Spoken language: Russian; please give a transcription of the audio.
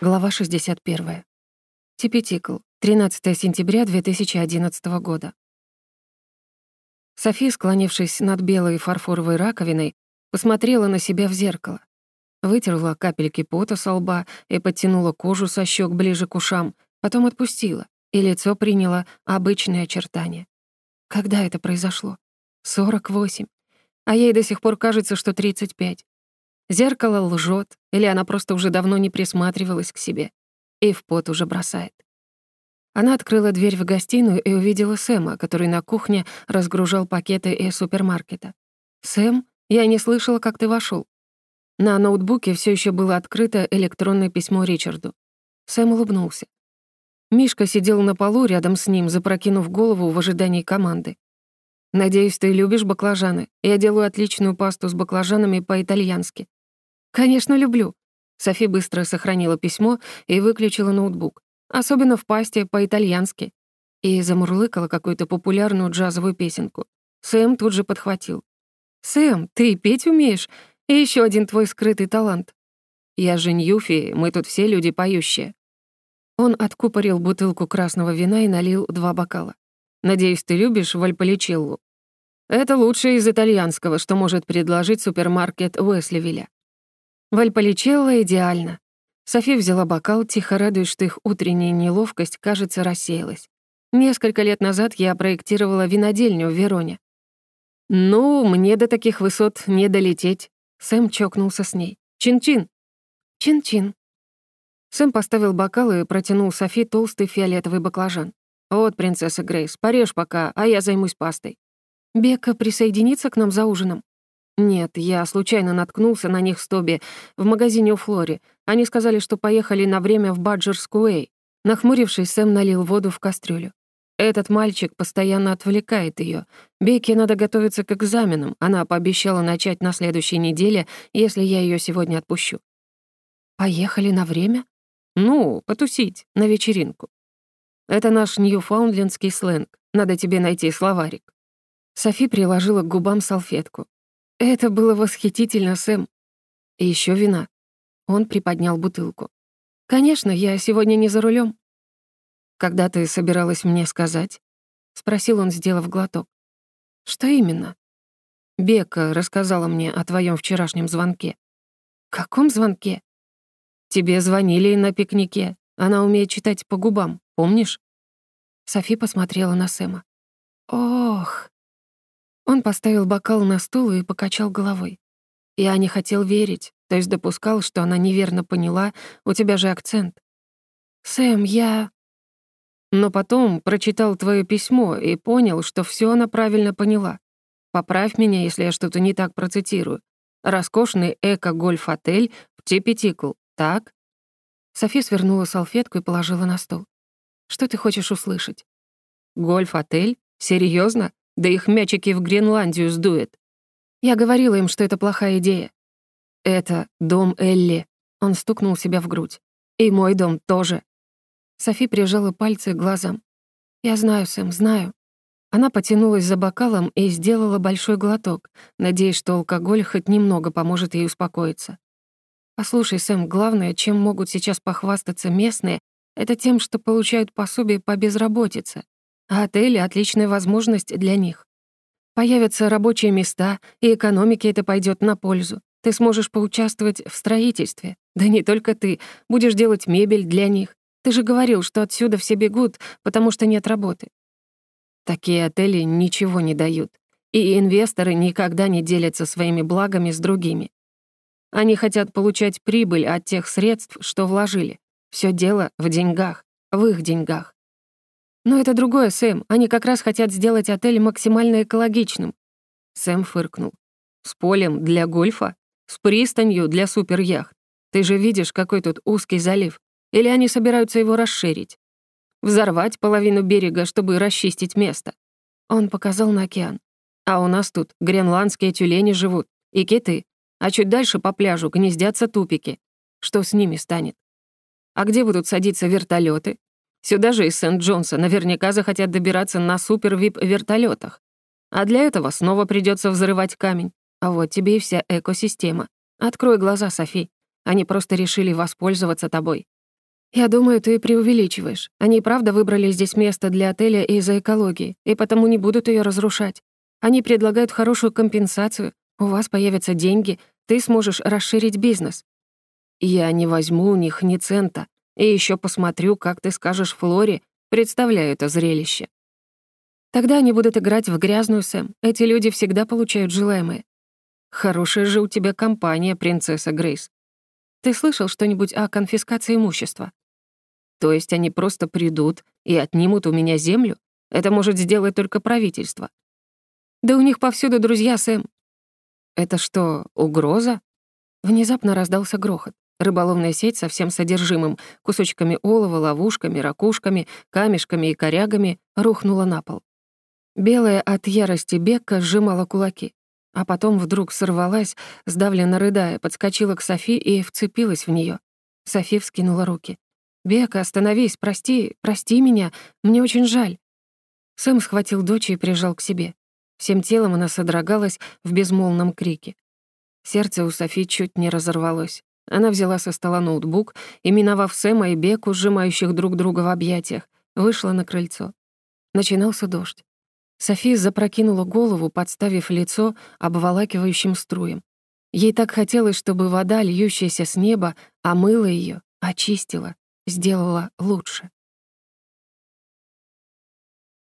Глава 61. Типетикл. 13 сентября 2011 года. София, склонившись над белой фарфоровой раковиной, посмотрела на себя в зеркало. Вытерла капельки пота со лба и подтянула кожу со щек ближе к ушам, потом отпустила, и лицо приняло обычные очертания. Когда это произошло? 48. А ей до сих пор кажется, что 35. Зеркало лжет, или она просто уже давно не присматривалась к себе и в пот уже бросает. Она открыла дверь в гостиную и увидела Сэма, который на кухне разгружал пакеты из супермаркета. «Сэм, я не слышала, как ты вошел. На ноутбуке все еще было открыто электронное письмо Ричарду. Сэм улыбнулся. Мишка сидел на полу рядом с ним, запрокинув голову в ожидании команды. «Надеюсь, ты любишь баклажаны. Я делаю отличную пасту с баклажанами по-итальянски. «Конечно, люблю». Софи быстро сохранила письмо и выключила ноутбук. Особенно в пасте по-итальянски. И замурлыкала какую-то популярную джазовую песенку. Сэм тут же подхватил. «Сэм, ты петь умеешь? И еще один твой скрытый талант». «Я же Ньюфи, мы тут все люди поющие». Он откупорил бутылку красного вина и налил два бокала. «Надеюсь, ты любишь вальполичеллу?» «Это лучшее из итальянского, что может предложить супермаркет Уэсливиля. Вальполичелло идеально. Софи взяла бокал, тихо радуясь, что их утренняя неловкость, кажется, рассеялась. Несколько лет назад я проектировала винодельню в Вероне. «Ну, мне до таких высот не долететь», — Сэм чокнулся с ней. «Чин-чин». «Чин-чин». Сэм поставил бокал и протянул Софи толстый фиолетовый баклажан. «Вот, принцесса Грейс, порежь пока, а я займусь пастой». «Бека присоединится к нам за ужином?» «Нет, я случайно наткнулся на них с Тоби в магазине у Флори. Они сказали, что поехали на время в Баджерскуэй». Нахмурившись, Сэм налил воду в кастрюлю. «Этот мальчик постоянно отвлекает ее. Бекке надо готовиться к экзаменам. Она пообещала начать на следующей неделе, если я ее сегодня отпущу». «Поехали на время?» «Ну, потусить, на вечеринку». «Это наш ньюфаундлендский сленг. Надо тебе найти словарик». Софи приложила к губам салфетку. Это было восхитительно, Сэм. И еще вина. Он приподнял бутылку. Конечно, я сегодня не за рулем. Когда ты собиралась мне сказать? Спросил он, сделав глоток. Что именно? Бека рассказала мне о твоем вчерашнем звонке. Каком звонке? Тебе звонили на пикнике. Она умеет читать по губам, помнишь? Софи посмотрела на Сэма. Ох, он поставил бокал на стул и покачал головой. Я не хотел верить, то есть допускал, что она неверно поняла, у тебя же акцент. «Сэм, я...» Но потом прочитал твое письмо и понял, что все она правильно поняла. Поправь меня, если я что-то не так процитирую. Роскошный эко-гольф-отель в Типетикл, так? Софи свернула салфетку и положила на стол. Что ты хочешь услышать? Гольф-отель? Серьезно? Да их мячики в Гренландию сдует. Я говорила им, что это плохая идея. Это дом Элли. Он стукнул себя в грудь. И мой дом тоже. Софи прижала пальцы к глазам. «Я знаю, Сэм, знаю». Она потянулась за бокалом и сделала большой глоток, надеясь, что алкоголь хоть немного поможет ей успокоиться. «Послушай, Сэм, главное, чем могут сейчас похвастаться местные, это тем, что получают пособие по безработице. А отели — отличная возможность для них. Появятся рабочие места, и экономике это пойдет на пользу. Ты сможешь поучаствовать в строительстве. Да не только ты. Будешь делать мебель для них. Ты же говорил, что отсюда все бегут, потому что нет работы. Такие отели ничего не дают. И инвесторы никогда не делятся своими благами с другими. Они хотят получать прибыль от тех средств, что вложили. Все дело в деньгах, в их деньгах. «Но это другое, Сэм. Они как раз хотят сделать отель максимально экологичным». Сэм фыркнул. «С полем для гольфа? С пристанью для суперяхт? Ты же видишь, какой тут узкий залив. Или они собираются его расширить? Взорвать половину берега, чтобы расчистить место?» Он показал на океан. «А у нас тут гренландские тюлени живут. И киты. А чуть дальше по пляжу гнездятся тупики. Что с ними станет? А где будут садиться вертолеты? Сюда же из Сент-Джонса наверняка захотят добираться на супер-вип-вертолетах. А для этого снова придется взрывать камень. А вот тебе и вся экосистема. Открой глаза, Софи. Они просто решили воспользоваться тобой. «Я думаю, ты преувеличиваешь. Они правда выбрали здесь место для отеля из-за экологии, и потому не будут ее разрушать. Они предлагают хорошую компенсацию, у вас появятся деньги, ты сможешь расширить бизнес. Я не возьму у них ни цента, и еще посмотрю, как ты скажешь Флоре, представляю это зрелище. Тогда они будут играть в грязную, Сэм. Эти люди всегда получают желаемое. Хорошая же у тебя компания, принцесса Грейс. Ты слышал что-нибудь о конфискации имущества? То есть они просто придут и отнимут у меня землю? Это может сделать только правительство. Да у них повсюду друзья, Сэм. Это что, угроза? Внезапно раздался грохот. Рыболовная сеть со всем содержимым, кусочками олова, ловушками, ракушками, камешками и корягами рухнула на пол. Белая от ярости Бекка сжимала кулаки, а потом вдруг сорвалась, сдавленно рыдая, подскочила к Софи и вцепилась в нее. Софи вскинула руки. «Бека, остановись, прости, прости меня, мне очень жаль». Сэм схватил дочь и прижал к себе. Всем телом она содрогалась в безмолвном крике. Сердце у Софи чуть не разорвалось. Она взяла со стола ноутбук и, миновав Сэма и Беку, сжимающих друг друга в объятиях, вышла на крыльцо. Начинался дождь. София запрокинула голову, подставив лицо обволакивающим струем. Ей так хотелось, чтобы вода, льющаяся с неба, омыла ее, очистила, сделала лучше.